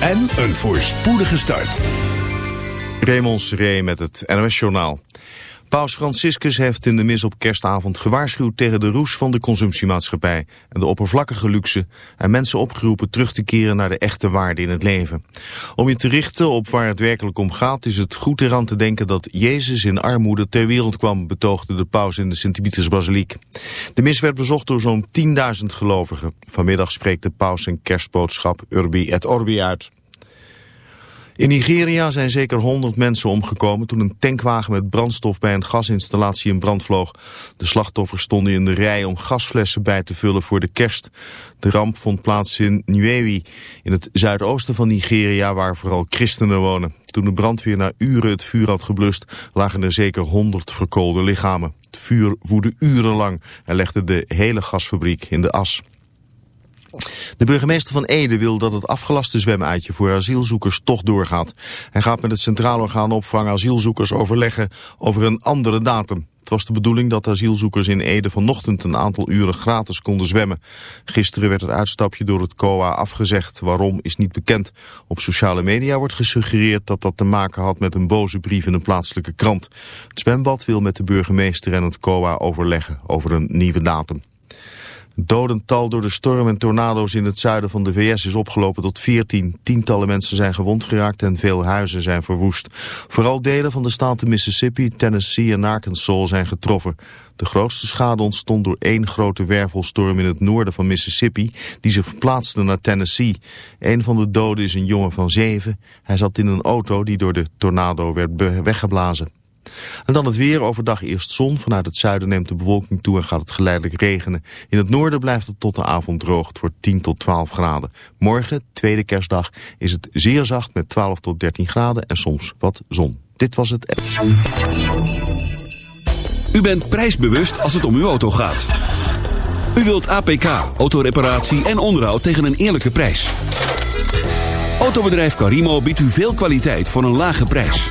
en een voorspoedige start. Raymond Seré met het NOS Journaal. Paus Franciscus heeft in de mis op kerstavond gewaarschuwd tegen de roes van de consumptiemaatschappij en de oppervlakkige luxe en mensen opgeroepen terug te keren naar de echte waarde in het leven. Om je te richten op waar het werkelijk om gaat is het goed eraan te denken dat Jezus in armoede ter wereld kwam, betoogde de paus in de Sint-Pietersbasiliek. De mis werd bezocht door zo'n 10.000 gelovigen. Vanmiddag spreekt de paus zijn kerstboodschap Urbi et Orbi uit. In Nigeria zijn zeker 100 mensen omgekomen toen een tankwagen met brandstof bij een gasinstallatie in brand vloog. De slachtoffers stonden in de rij om gasflessen bij te vullen voor de kerst. De ramp vond plaats in Nuewi, in het zuidoosten van Nigeria waar vooral christenen wonen. Toen de brandweer na uren het vuur had geblust lagen er zeker 100 verkoolde lichamen. Het vuur woedde urenlang en legde de hele gasfabriek in de as. De burgemeester van Ede wil dat het afgelaste zwemuitje voor asielzoekers toch doorgaat. Hij gaat met het Centraal Orgaan Opvang Asielzoekers overleggen over een andere datum. Het was de bedoeling dat asielzoekers in Ede vanochtend een aantal uren gratis konden zwemmen. Gisteren werd het uitstapje door het COA afgezegd. Waarom is niet bekend. Op sociale media wordt gesuggereerd dat dat te maken had met een boze brief in een plaatselijke krant. Het zwembad wil met de burgemeester en het COA overleggen over een nieuwe datum. Dodental door de storm en tornado's in het zuiden van de VS is opgelopen tot 14. Tientallen mensen zijn gewond geraakt en veel huizen zijn verwoest. Vooral delen van de staten Mississippi, Tennessee en Arkansas zijn getroffen. De grootste schade ontstond door één grote wervelstorm in het noorden van Mississippi... die zich verplaatste naar Tennessee. Een van de doden is een jongen van zeven. Hij zat in een auto die door de tornado werd weggeblazen. En dan het weer. Overdag eerst zon. Vanuit het zuiden neemt de bewolking toe en gaat het geleidelijk regenen. In het noorden blijft het tot de avond droog. Het wordt 10 tot 12 graden. Morgen, tweede kerstdag, is het zeer zacht met 12 tot 13 graden en soms wat zon. Dit was het... U bent prijsbewust als het om uw auto gaat. U wilt APK, autoreparatie en onderhoud tegen een eerlijke prijs. Autobedrijf Carimo biedt u veel kwaliteit voor een lage prijs.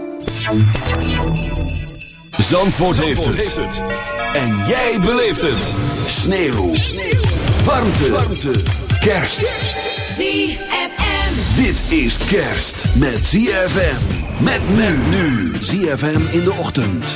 Zandvoort, heeft, het. En jij beleeft het. Sneeuw. Warmte. Warmte. Kerst. ZFM. Dit is kerst met ZFM. Met men nu. ZFM in de ochtend.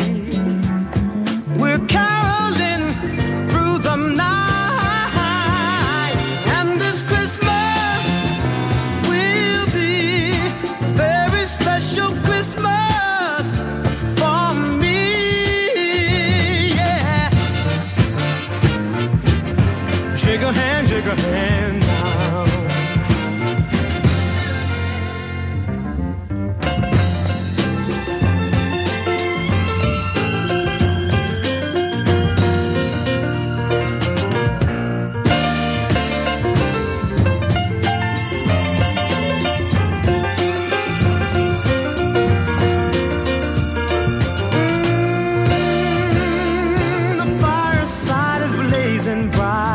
And bright.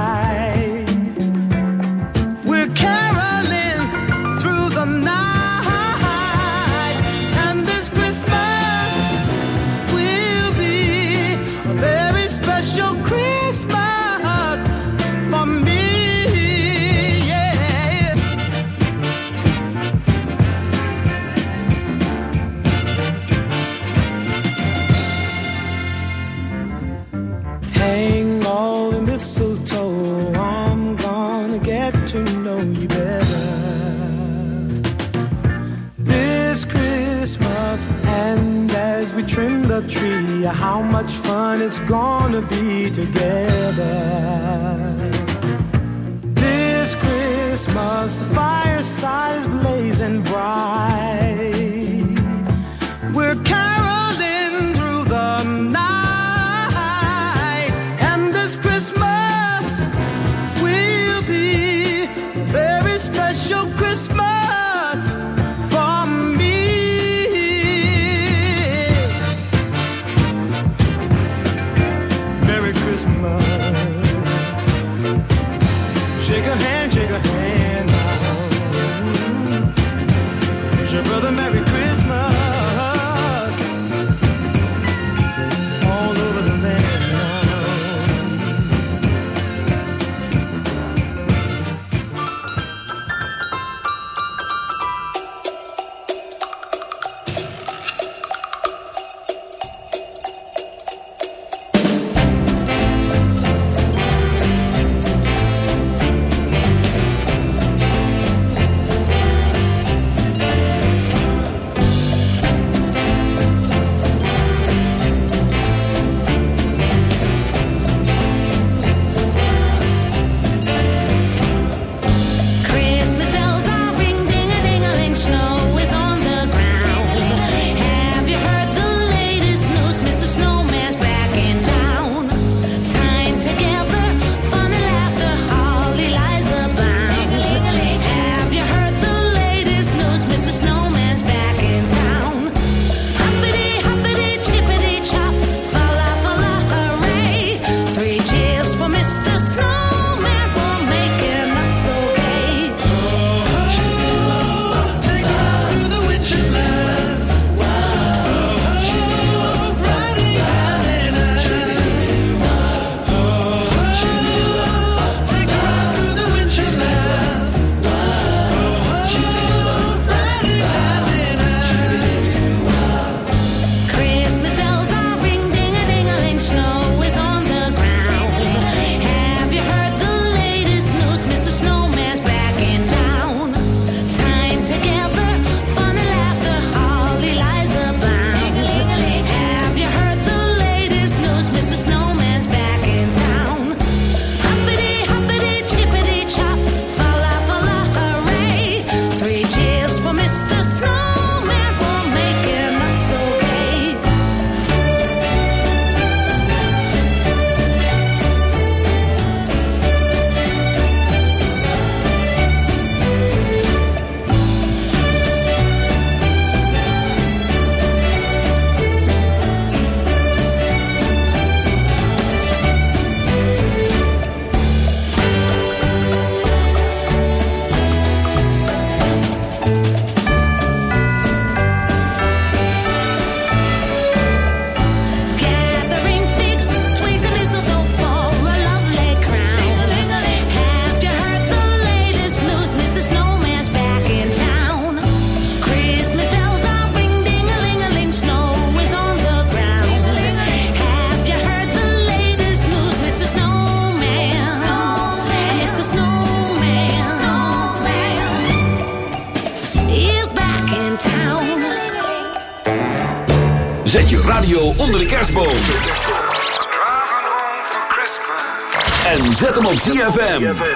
Op ZFM.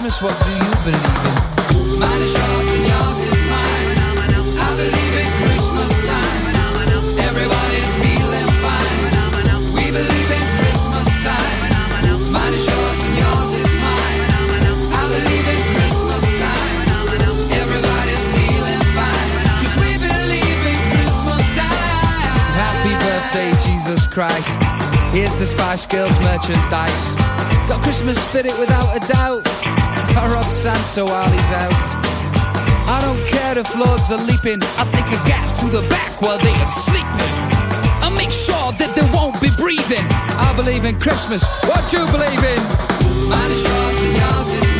Christmas, what do you believe in? Mine is yours and yours is mine. I believe in Christmas time. Everybody's feeling fine. We believe in Christmas time. Mine is yours and yours is mine. I believe in Christmas time. Everybody's feeling fine. Cause we believe in Christmas time. Happy birthday, Jesus Christ. Here's the Spice Girls merchandise. Got Christmas spirit without a doubt or Rob Santo while he's out. I don't care if lords are leaping, I'll take a gap to the back while they are sleeping. I'll make sure that they won't be breathing. I believe in Christmas, what you believe in? Mine is yours and yours is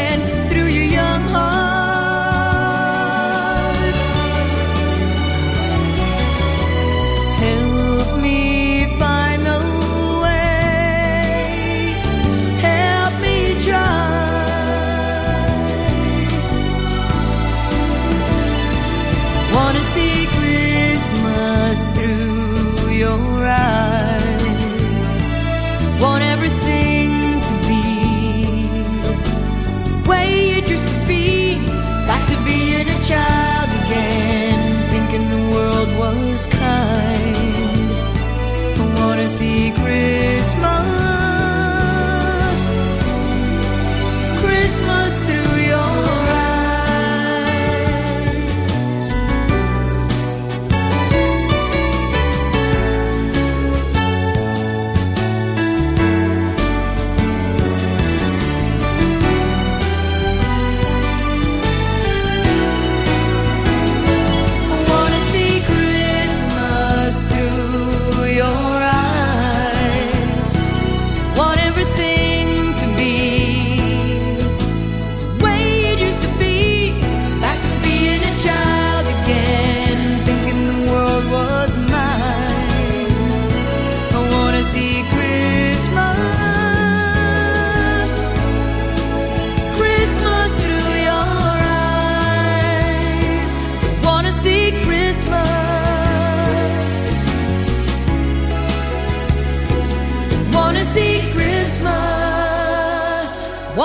secret.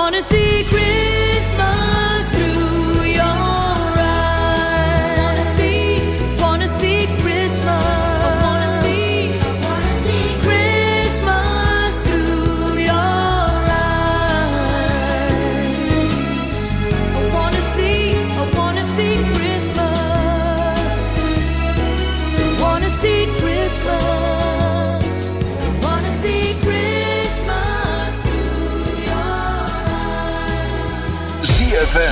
wanna see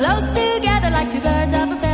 close together like two birds of a feather.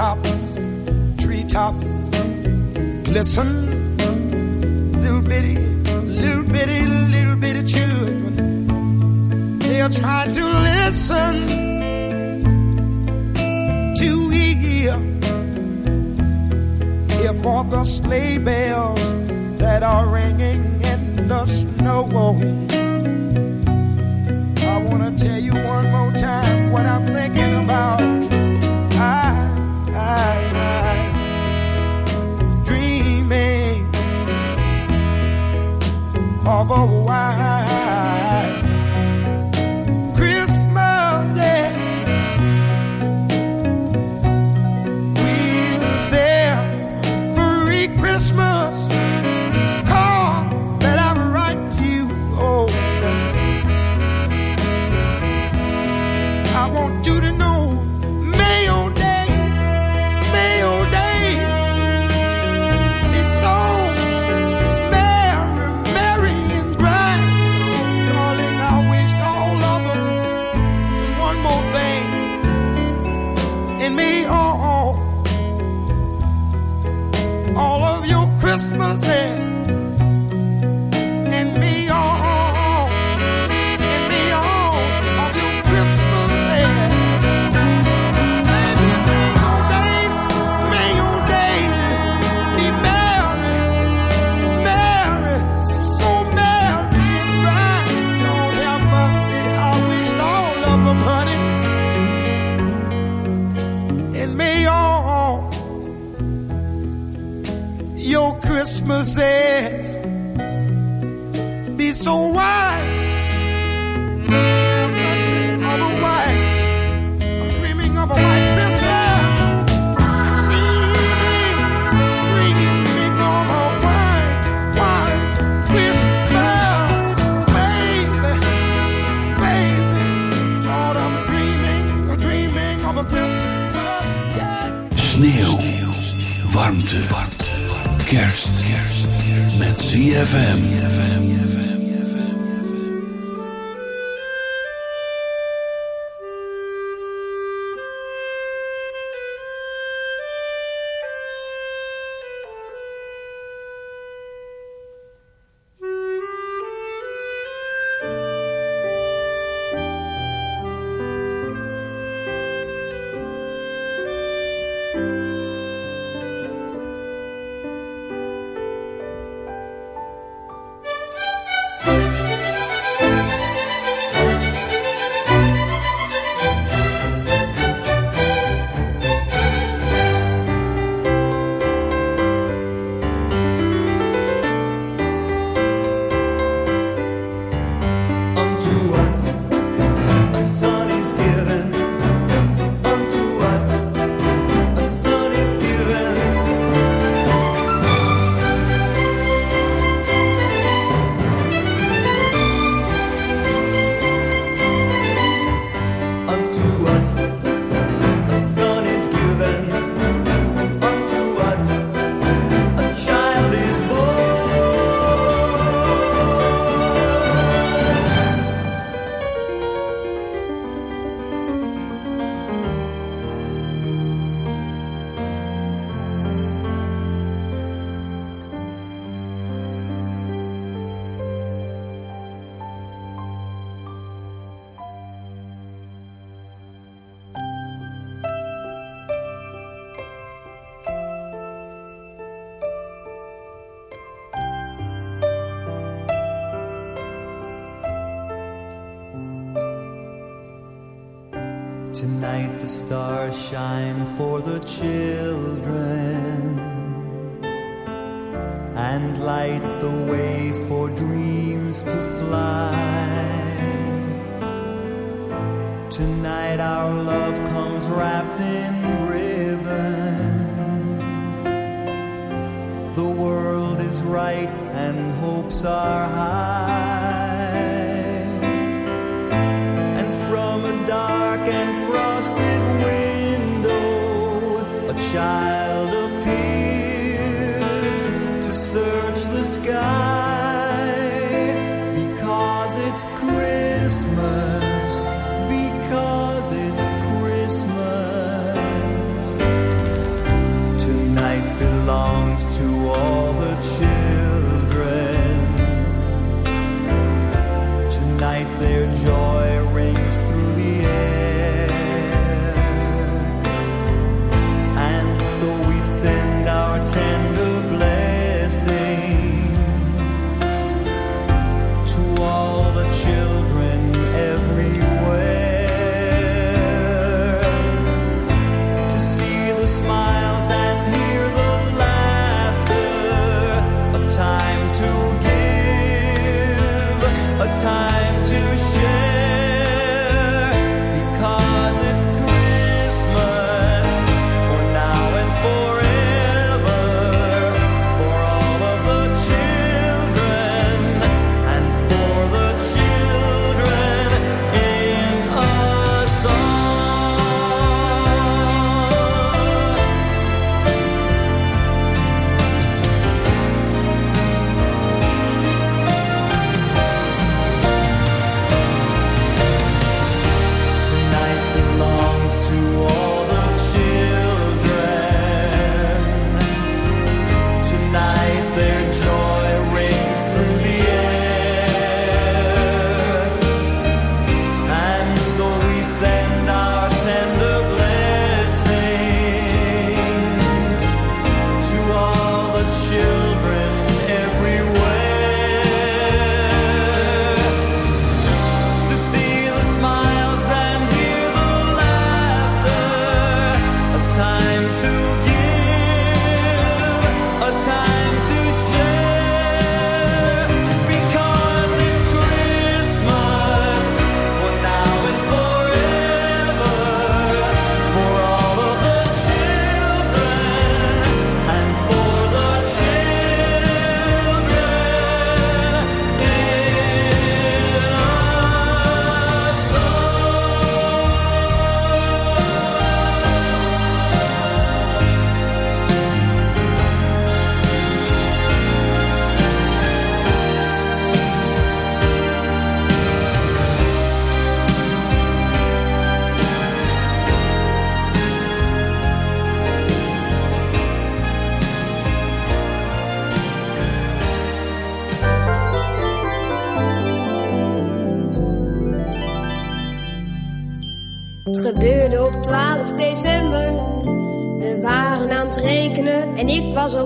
top for the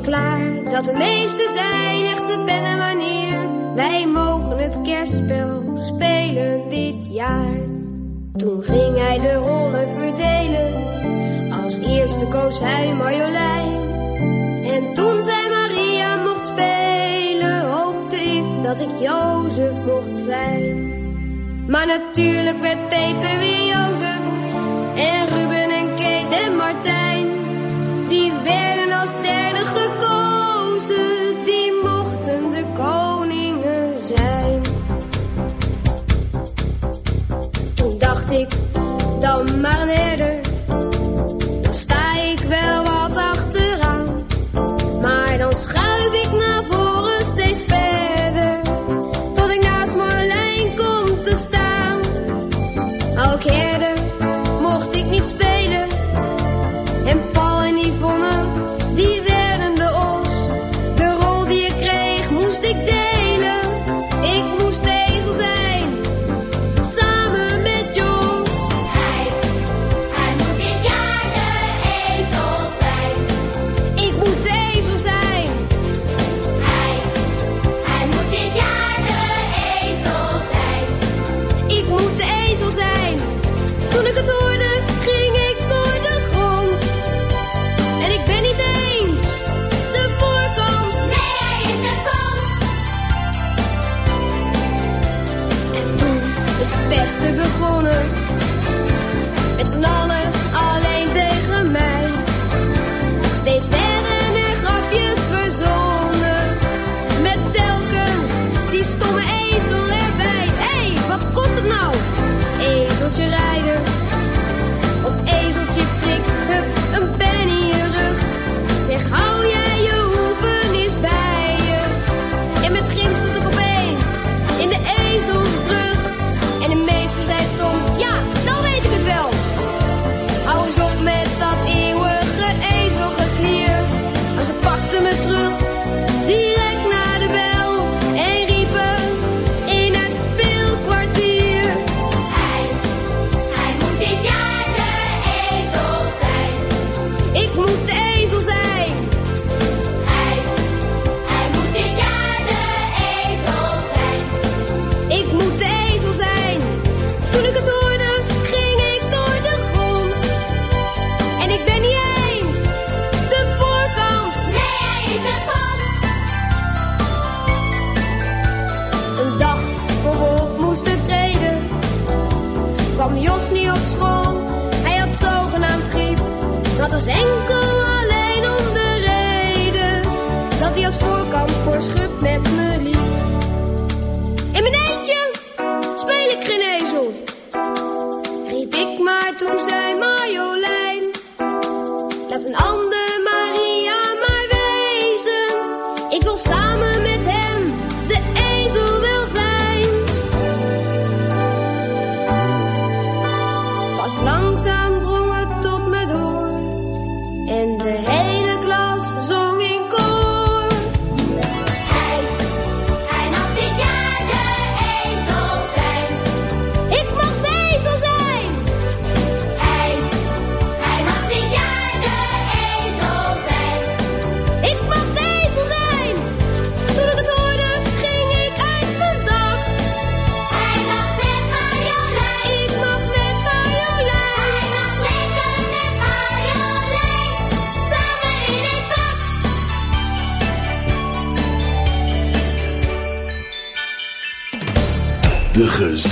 klaar dat de meesten zijn echte te wanneer. Wij mogen het kerstspel spelen dit jaar. Toen ging hij de rollen verdelen. Als eerste koos hij Marjolein. En toen zij Maria mocht spelen, hoopte ik dat ik Jozef mocht zijn. Maar natuurlijk werd Peter weer Jozef. En Ruben en Kees en Martijn. Die werden als sterren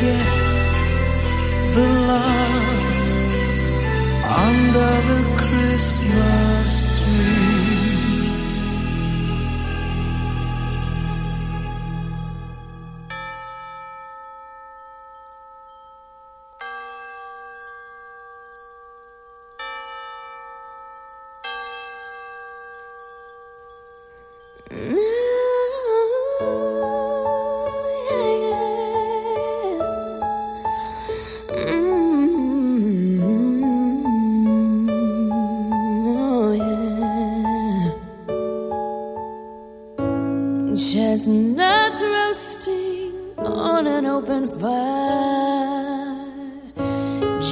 forget the love under the Christmas.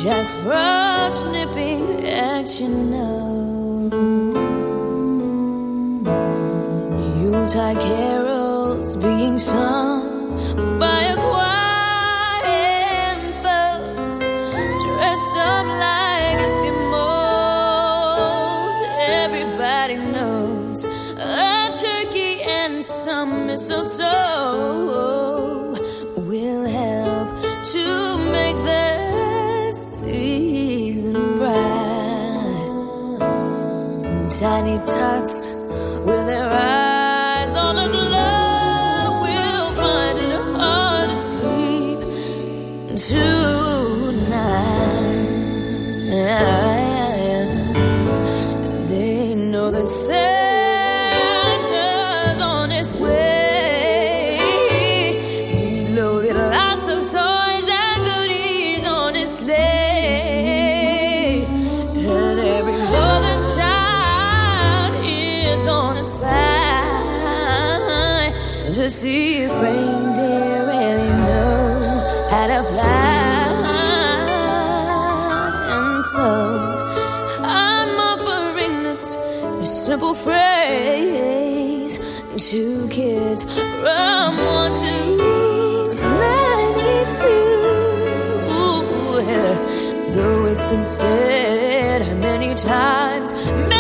Jack Frost nipping at your nose. Yuletide carols being sung. times.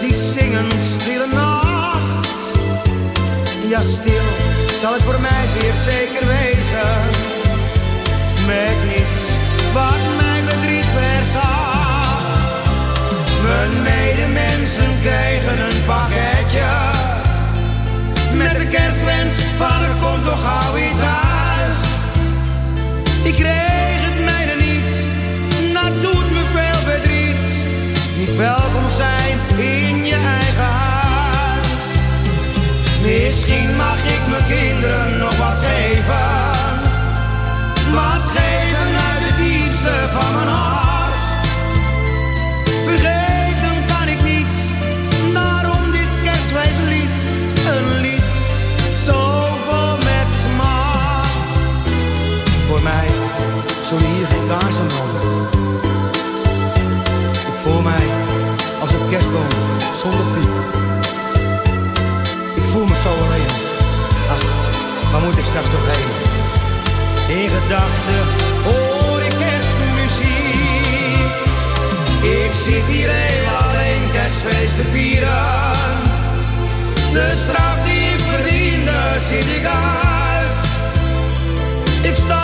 die zingen stille nacht. Ja, stil zal het voor mij zeer zeker wezen. Met niets wat mijn verdriet verzacht. Mijn medemensen krijgen een pakketje. Met de kerstwens van er komt toch gauw iets aan. Maar geven uit de diepste van mijn hart. Vergeten kan ik niet, daarom dit kerstwijze lied. Een lied zoveel met smaak. Voor mij, zou hier geen kaarsenman. Ik voel mij als een kerstboom zonder piek. Ik voel me zo alleen. Ah waar moet ik straks toch heen? In gedachten hoor ik kerstmuziek. Ik zit hier heel alleen kerstfeest te vieren. De straf die ik verdiende zit ik uit. Ik sta